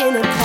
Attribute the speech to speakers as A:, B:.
A: in a